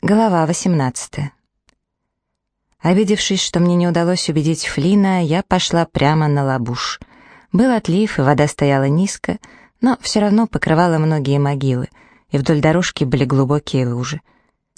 Глава 18. Обидевшись, что мне не удалось убедить Флина, я пошла прямо на лабуш. Был отлив, и вода стояла низко, но все равно покрывала многие могилы, и вдоль дорожки были глубокие лужи.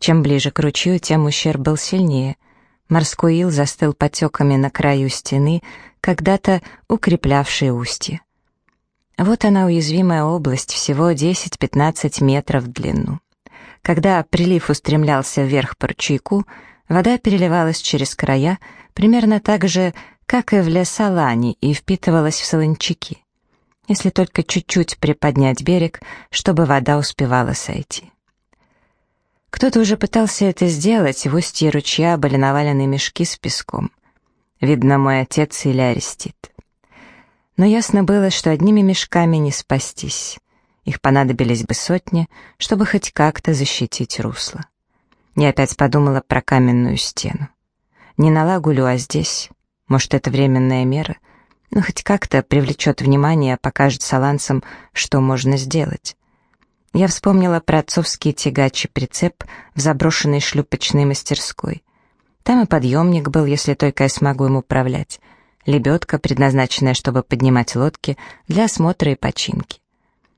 Чем ближе к ручью, тем ущерб был сильнее. Морской ил застыл потеками на краю стены, когда-то укреплявшей устье. Вот она уязвимая область, всего 10-15 метров в длину. Когда прилив устремлялся вверх по ручейку, вода переливалась через края примерно так же, как и в лесолане, и впитывалась в солончаки, если только чуть-чуть приподнять берег, чтобы вода успевала сойти. Кто-то уже пытался это сделать, в устье ручья были навалены мешки с песком. Видно, мой отец или Арестит. Но ясно было, что одними мешками не спастись. Их понадобились бы сотни, чтобы хоть как-то защитить русло. Я опять подумала про каменную стену. Не на лагулю, а здесь. Может, это временная мера, но хоть как-то привлечет внимание, покажет саланцам, что можно сделать. Я вспомнила про отцовский тягач и прицеп в заброшенной шлюпочной мастерской. Там и подъемник был, если только я смогу им управлять. Лебедка, предназначенная, чтобы поднимать лодки для осмотра и починки.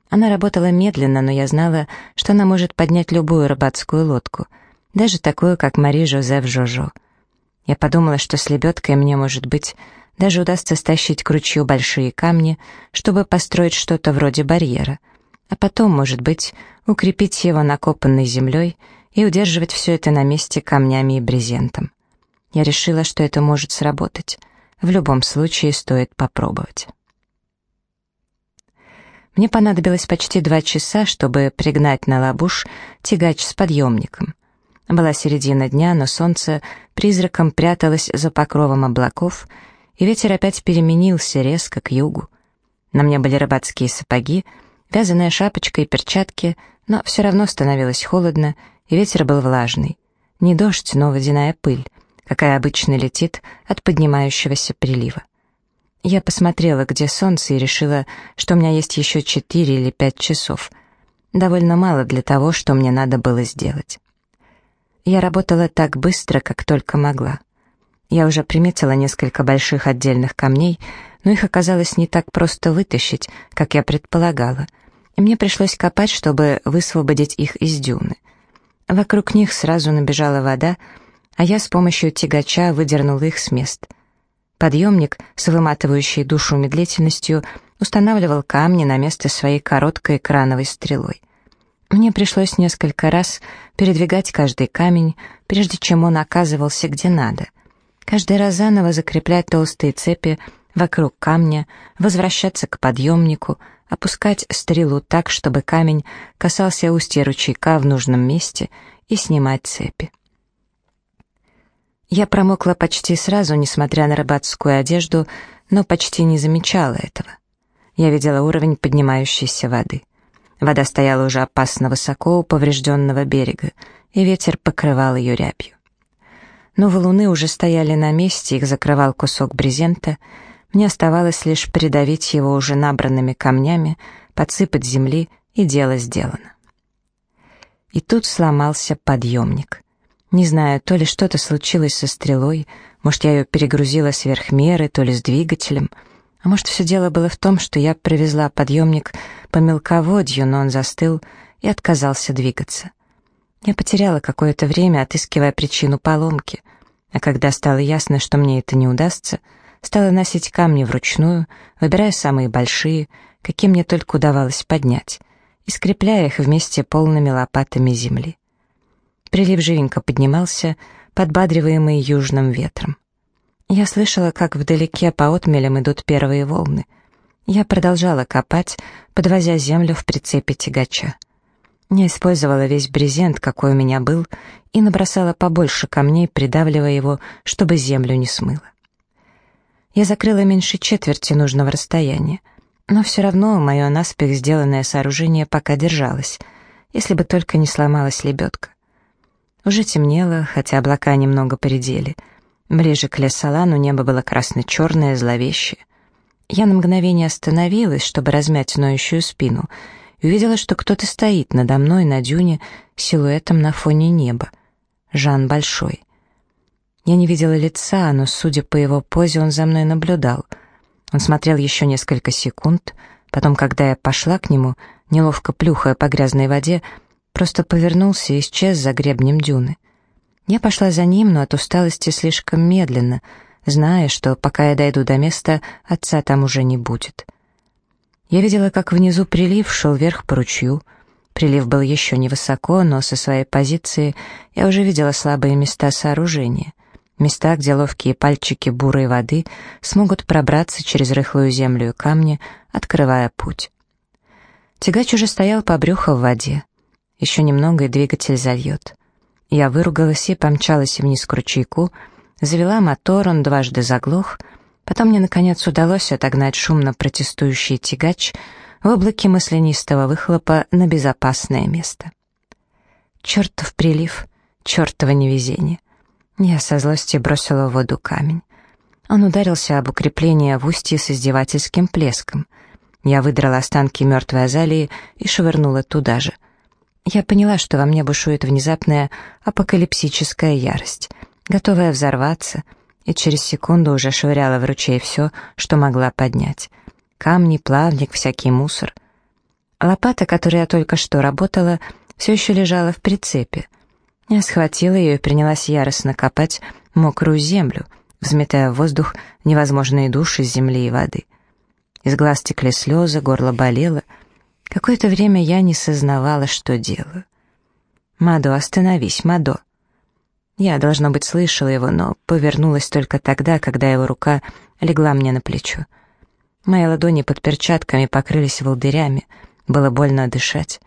Она работала медленно, но я знала, что она может поднять любую рыбацкую лодку, даже такую, как Мари Жозеф Жожо. Я подумала, что с лебедкой мне, может быть, даже удастся стащить к ручью большие камни, чтобы построить что-то вроде барьера, а потом, может быть, укрепить его накопанной землей и удерживать все это на месте камнями и брезентом. Я решила, что это может сработать. В любом случае стоит попробовать. Мне понадобилось почти два часа, чтобы пригнать на лабуш тягач с подъемником. Была середина дня, но солнце призраком пряталось за покровом облаков, и ветер опять переменился резко к югу. На мне были рыбацкие сапоги, вязаная шапочка и перчатки, но все равно становилось холодно, и ветер был влажный. Не дождь, но водяная пыль, какая обычно летит от поднимающегося прилива. Я посмотрела, где солнце, и решила, что у меня есть еще четыре или пять часов. Довольно мало для того, что мне надо было сделать. Я работала так быстро, как только могла. Я уже приметила несколько больших отдельных камней, но их оказалось не так просто вытащить, как я предполагала, и мне пришлось копать, чтобы высвободить их из дюны. Вокруг них сразу набежала вода, а я с помощью тягача выдернула их с мест. Подъемник с выматывающей душу медлительностью устанавливал камни на место своей короткой крановой стрелой. Мне пришлось несколько раз передвигать каждый камень, прежде чем он оказывался где надо. Каждый раз заново закреплять толстые цепи вокруг камня, возвращаться к подъемнику, опускать стрелу так, чтобы камень касался устья ручейка в нужном месте и снимать цепи. Я промокла почти сразу, несмотря на рыбацкую одежду, но почти не замечала этого. Я видела уровень поднимающейся воды. Вода стояла уже опасно высоко у поврежденного берега, и ветер покрывал ее рябью. Но валуны уже стояли на месте, их закрывал кусок брезента. Мне оставалось лишь придавить его уже набранными камнями, подсыпать земли, и дело сделано. И тут сломался подъемник. Не знаю, то ли что-то случилось со стрелой, может, я ее перегрузила сверх меры, то ли с двигателем, а может, все дело было в том, что я привезла подъемник по мелководью, но он застыл и отказался двигаться. Я потеряла какое-то время, отыскивая причину поломки, а когда стало ясно, что мне это не удастся, стала носить камни вручную, выбирая самые большие, какие мне только удавалось поднять, и скрепляя их вместе полными лопатами земли. Прилив живенько поднимался, подбадриваемый южным ветром. Я слышала, как вдалеке по отмелям идут первые волны. Я продолжала копать, подвозя землю в прицепе тягача. Не использовала весь брезент, какой у меня был, и набросала побольше камней, придавливая его, чтобы землю не смыло. Я закрыла меньше четверти нужного расстояния, но все равно мое наспех сделанное сооружение пока держалось, если бы только не сломалась лебедка. Уже темнело, хотя облака немного поредели. Ближе к лесолану небо было красно-черное, зловещее. Я на мгновение остановилась, чтобы размять ноющую спину, и увидела, что кто-то стоит надо мной на дюне силуэтом на фоне неба. Жан Большой. Я не видела лица, но, судя по его позе, он за мной наблюдал. Он смотрел еще несколько секунд, потом, когда я пошла к нему, неловко плюхая по грязной воде, просто повернулся и исчез за гребнем дюны. Я пошла за ним, но от усталости слишком медленно, зная, что пока я дойду до места, отца там уже не будет. Я видела, как внизу прилив шел вверх по ручью. Прилив был еще невысоко, но со своей позиции я уже видела слабые места сооружения. Места, где ловкие пальчики бурой воды смогут пробраться через рыхлую землю и камни, открывая путь. Тягач уже стоял по брюху в воде. Еще немного, и двигатель зальет. Я выругалась и помчалась вниз к ручейку, завела мотор, он дважды заглох, потом мне, наконец, удалось отогнать шумно протестующий тягач в облаке маслянистого выхлопа на безопасное место. Чертов прилив, чертово невезение. Я со злости бросила в воду камень. Он ударился об укрепление в устье с издевательским плеском. Я выдрала останки мертвой азалии и швырнула туда же — я поняла, что во мне бушует внезапная апокалипсическая ярость, готовая взорваться, и через секунду уже швыряла в ручей все, что могла поднять. Камни, плавник, всякий мусор. Лопата, которой я только что работала, все еще лежала в прицепе. Я схватила ее и принялась яростно копать мокрую землю, взметая в воздух невозможные души земли и воды. Из глаз текли слезы, горло болело — Какое-то время я не сознавала, что делаю. «Мадо, остановись, Мадо!» Я, должно быть, слышала его, но повернулась только тогда, когда его рука легла мне на плечо. Мои ладони под перчатками покрылись волдырями, было больно дышать.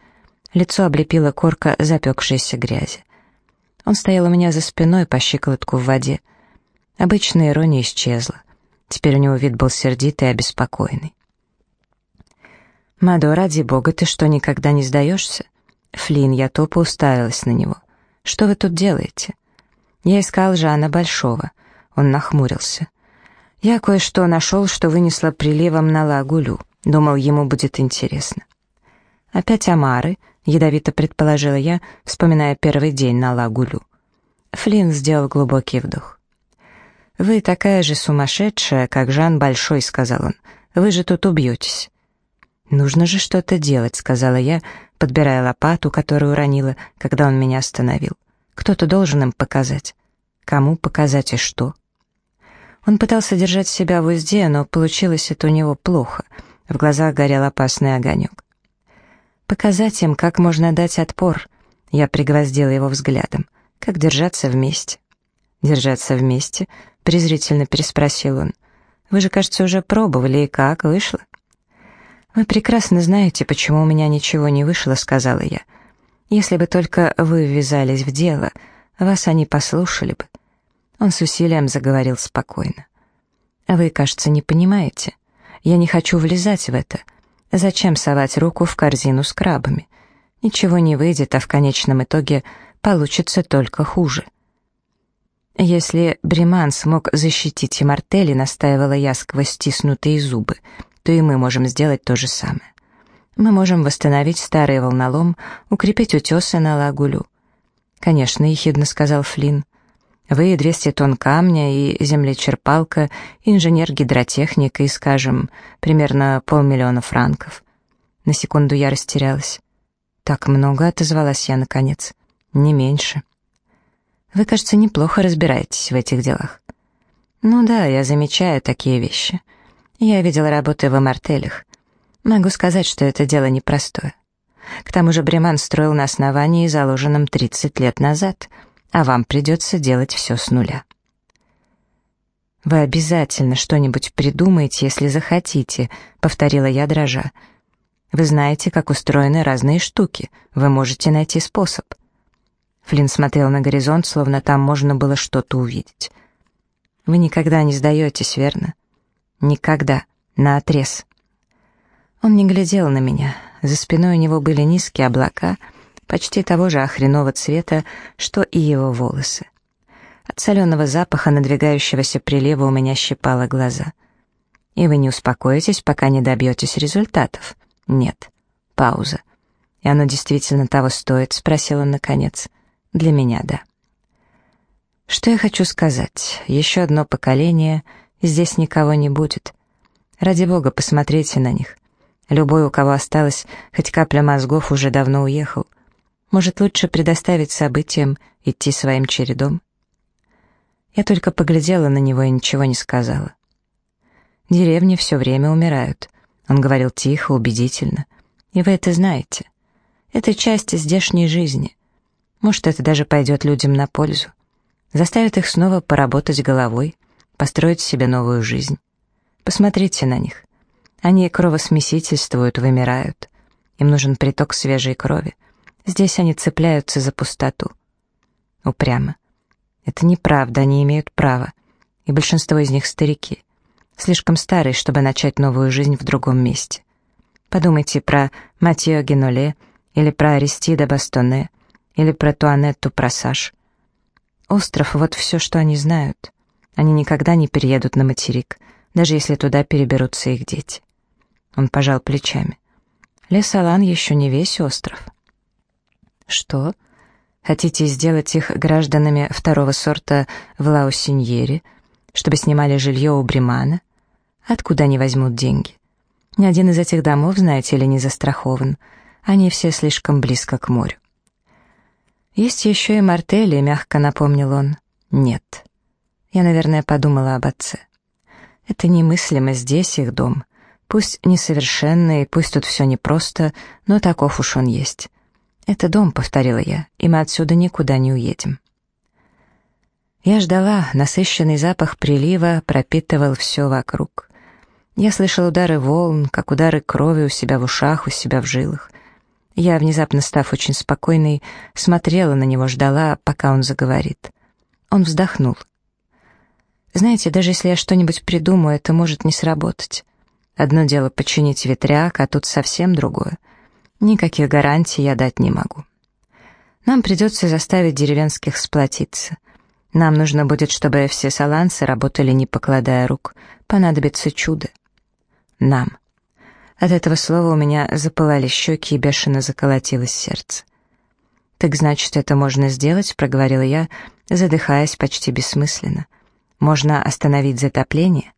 Лицо облепила корка запекшейся грязи. Он стоял у меня за спиной по щиколотку в воде. Обычная ирония исчезла. Теперь у него вид был сердитый и обеспокоенный. «Мадо, ради бога, ты что, никогда не сдаешься?» Флин, я тупо уставилась на него. «Что вы тут делаете?» Я искал Жана Большого. Он нахмурился. «Я кое-что нашел, что вынесла приливом на лагулю. Думал, ему будет интересно». «Опять омары», — ядовито предположила я, вспоминая первый день на лагулю. Флин сделал глубокий вдох. «Вы такая же сумасшедшая, как Жан Большой», — сказал он. «Вы же тут убьетесь». «Нужно же что-то делать», — сказала я, подбирая лопату, которую уронила, когда он меня остановил. «Кто-то должен им показать». «Кому показать и что?» Он пытался держать себя в узде, но получилось это у него плохо. В глазах горел опасный огонек. «Показать им, как можно дать отпор», — я пригвоздила его взглядом. «Как держаться вместе?» «Держаться вместе?» — презрительно переспросил он. «Вы же, кажется, уже пробовали, и как, вышло?» «Вы прекрасно знаете, почему у меня ничего не вышло», — сказала я. «Если бы только вы ввязались в дело, вас они послушали бы». Он с усилием заговорил спокойно. «А вы, кажется, не понимаете. Я не хочу влезать в это. Зачем совать руку в корзину с крабами? Ничего не выйдет, а в конечном итоге получится только хуже». «Если Бриман смог защитить Мартели, настаивала я сквозь стиснутые зубы, — то и мы можем сделать то же самое. Мы можем восстановить старый волнолом, укрепить утесы на лагулю. «Конечно», — ехидно сказал Флинн. «Вы 200 тонн камня и землечерпалка, инженер-гидротехник и, скажем, примерно полмиллиона франков». На секунду я растерялась. «Так много», — отозвалась я наконец. «Не меньше». «Вы, кажется, неплохо разбираетесь в этих делах». «Ну да, я замечаю такие вещи. Я видел работы в амартелях. Могу сказать, что это дело непростое. К тому же Бреман строил на основании, заложенном 30 лет назад, а вам придется делать все с нуля. «Вы обязательно что-нибудь придумаете, если захотите», — повторила я дрожа. «Вы знаете, как устроены разные штуки. Вы можете найти способ». Флинн смотрел на горизонт, словно там можно было что-то увидеть. «Вы никогда не сдаетесь, верно? Никогда. На отрез. Он не глядел на меня. За спиной у него были низкие облака, почти того же охренового цвета, что и его волосы. От соленого запаха надвигающегося прилива у меня щипало глаза. «И вы не успокоитесь, пока не добьетесь результатов?» «Нет». Пауза. «И оно действительно того стоит?» — спросил он наконец. «Для меня, да». Что я хочу сказать? Еще одно поколение, здесь никого не будет. Ради бога, посмотрите на них. Любой, у кого осталось хоть капля мозгов, уже давно уехал. Может, лучше предоставить событиям идти своим чередом? Я только поглядела на него и ничего не сказала. Деревни все время умирают. Он говорил тихо, убедительно. И вы это знаете. Это часть здешней жизни. Может, это даже пойдет людям на пользу. Заставит их снова поработать головой, построить себе новую жизнь. Посмотрите на них. Они кровосмесительствуют, вымирают. Им нужен приток свежей крови. Здесь они цепляются за пустоту. Упрямо. Это неправда, они имеют право. И большинство из них старики слишком старый, чтобы начать новую жизнь в другом месте. Подумайте про Матьё Геноле, или про Аристида Бастоне, или про Туанетту Просаж. Остров — вот все, что они знают. Они никогда не переедут на материк, даже если туда переберутся их дети. Он пожал плечами. Лес-Алан еще не весь остров. Что? Хотите сделать их гражданами второго сорта в Лаусиньере, чтобы снимали жилье у Бримана? Откуда они возьмут деньги? Ни один из этих домов, знаете ли, не застрахован. Они все слишком близко к морю. Есть еще и мартели, мягко напомнил он. Нет. Я, наверное, подумала об отце. Это немыслимо здесь их дом. Пусть несовершенный, пусть тут все непросто, но таков уж он есть. Это дом, повторила я, и мы отсюда никуда не уедем. Я ждала, насыщенный запах прилива пропитывал все вокруг. Я слышал удары волн, как удары крови у себя в ушах, у себя в жилах. Я, внезапно став очень спокойной, смотрела на него, ждала, пока он заговорит. Он вздохнул. «Знаете, даже если я что-нибудь придумаю, это может не сработать. Одно дело починить ветряк, а тут совсем другое. Никаких гарантий я дать не могу. Нам придется заставить деревенских сплотиться. Нам нужно будет, чтобы все саланцы работали, не покладая рук. Понадобится чудо нам. От этого слова у меня запылали щеки и бешено заколотилось сердце. «Так значит, это можно сделать?» — проговорила я, задыхаясь почти бессмысленно. «Можно остановить затопление?»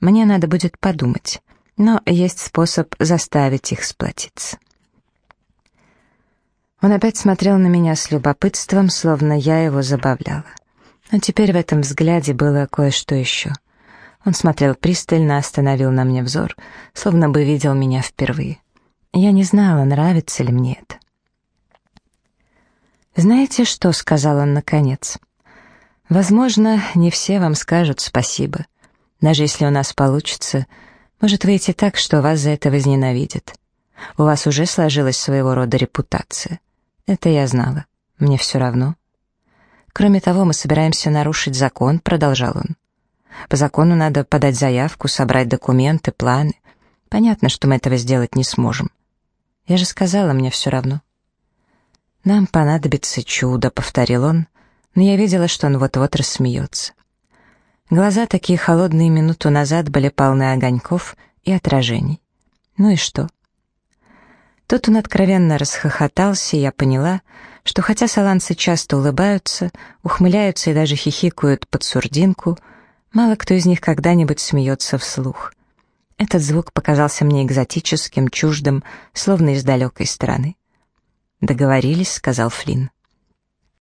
«Мне надо будет подумать, но есть способ заставить их сплотиться». Он опять смотрел на меня с любопытством, словно я его забавляла. Но теперь в этом взгляде было кое-что еще — он смотрел пристально, остановил на мне взор, словно бы видел меня впервые. Я не знала, нравится ли мне это. «Знаете что?» — сказал он наконец. «Возможно, не все вам скажут спасибо. Даже если у нас получится, может выйти так, что вас за это возненавидят. У вас уже сложилась своего рода репутация. Это я знала. Мне все равно. Кроме того, мы собираемся нарушить закон», — продолжал он. По закону надо подать заявку, собрать документы, планы. Понятно, что мы этого сделать не сможем. Я же сказала, мне все равно. «Нам понадобится чудо», — повторил он, но я видела, что он вот-вот рассмеется. Глаза, такие холодные минуту назад, были полны огоньков и отражений. Ну и что? Тут он откровенно расхохотался, и я поняла, что хотя саланцы часто улыбаются, ухмыляются и даже хихикают под сурдинку — Мало кто из них когда-нибудь смеется вслух. Этот звук показался мне экзотическим, чуждым, словно из далекой страны. «Договорились», — сказал Флинн.